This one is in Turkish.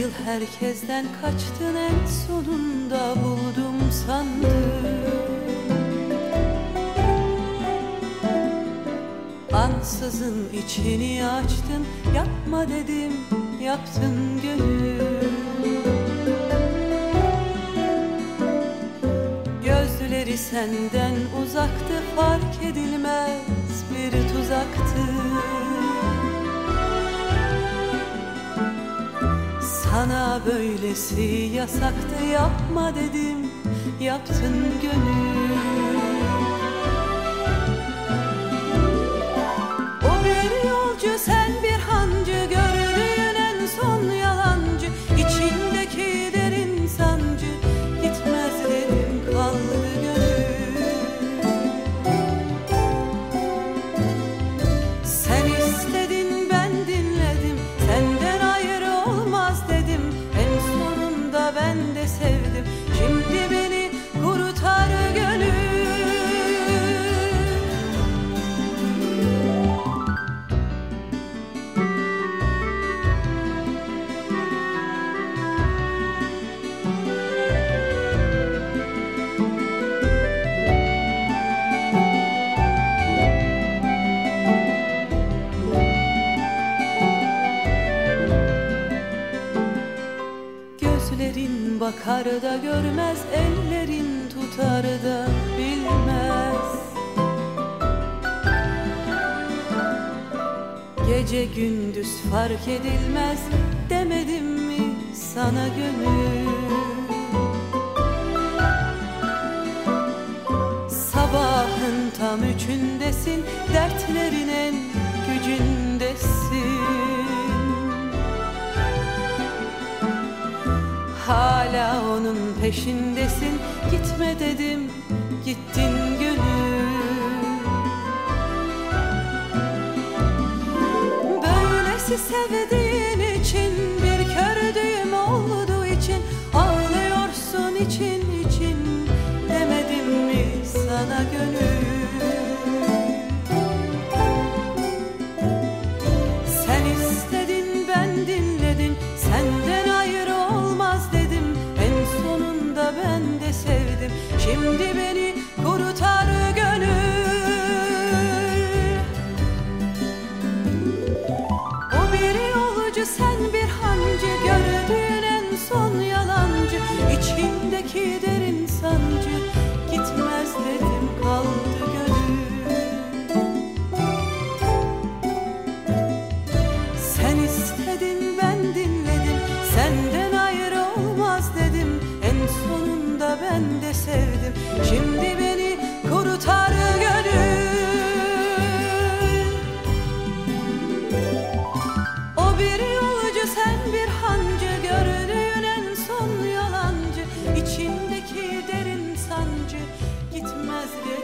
yıl herkesten kaçtın en sonunda buldum sandım. Ansızın içini açtın yapma dedim yaptın gönül. Gözleri senden uzaktı fark edilmez bir tuzaktı Sana böylesi yasaktı yapma dedim yaptın gönül ben de sevdim bakar görmez Ellerin tutar da bilmez. Gece gündüz fark edilmez Demedim mi sana gönül? Sabahın tam üçündesin Dertlerin en peşindesin. Gitme dedim gittin gönül. Böylesi sevdiğin için Bir kördüğüm olduğu için Ağlıyorsun için. sevdim. Şimdi beni kurutar gönül. O bir yolcu sen bir hancı Gördüğün en son yalancı. İçimdeki de Yanında ben de sevdim. Şimdi beni kurutar gönül. O bir yolcu sen bir hancı. Gördüğün en son yalancı. İçindeki derin sancı Gitmez diye